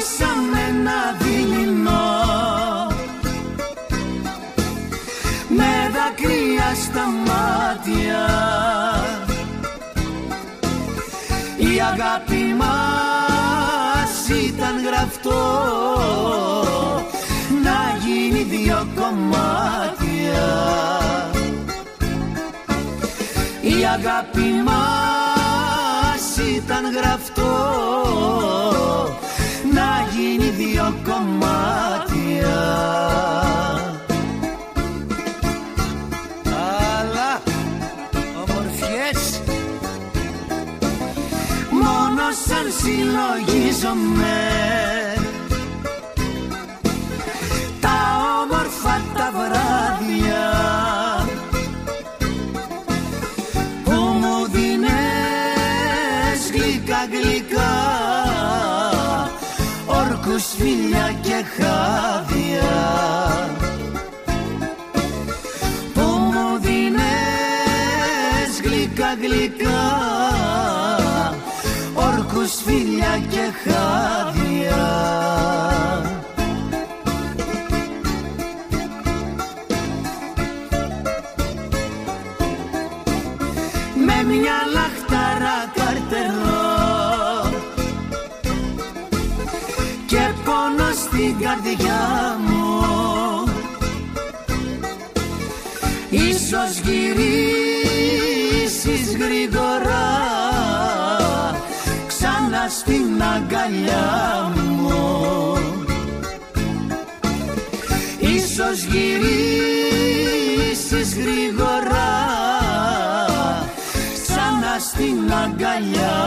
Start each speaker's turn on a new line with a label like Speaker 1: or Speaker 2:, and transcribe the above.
Speaker 1: χωρίσαμε ένα δειλινό. Με δακρύα στα μάτια. Η αγάπη μας ήταν γραφτό. Να γίνει δυο κομμάτια. Η αγάπη μας ήταν γραφτό. να γίνει δύο κομμάτια.
Speaker 2: Αλλά ομορφιές.
Speaker 1: Μόνο σαν συλλογίζομαι. Τα όμορφα τα βράδια Που μου δίνες γλυκά γλυκά Όρκους φίλια και χάδια. Που μου δίνες γλυκά γλυκά Όρκους φίλια και χάδια. Με μια πόνο στην καρδιά μου. Ίσως γυρίσεις γρήγορα Ξανά στην αγκαλιά μου. Ίσως γυρίσεις γρήγορα Ξανά στην αγκαλιά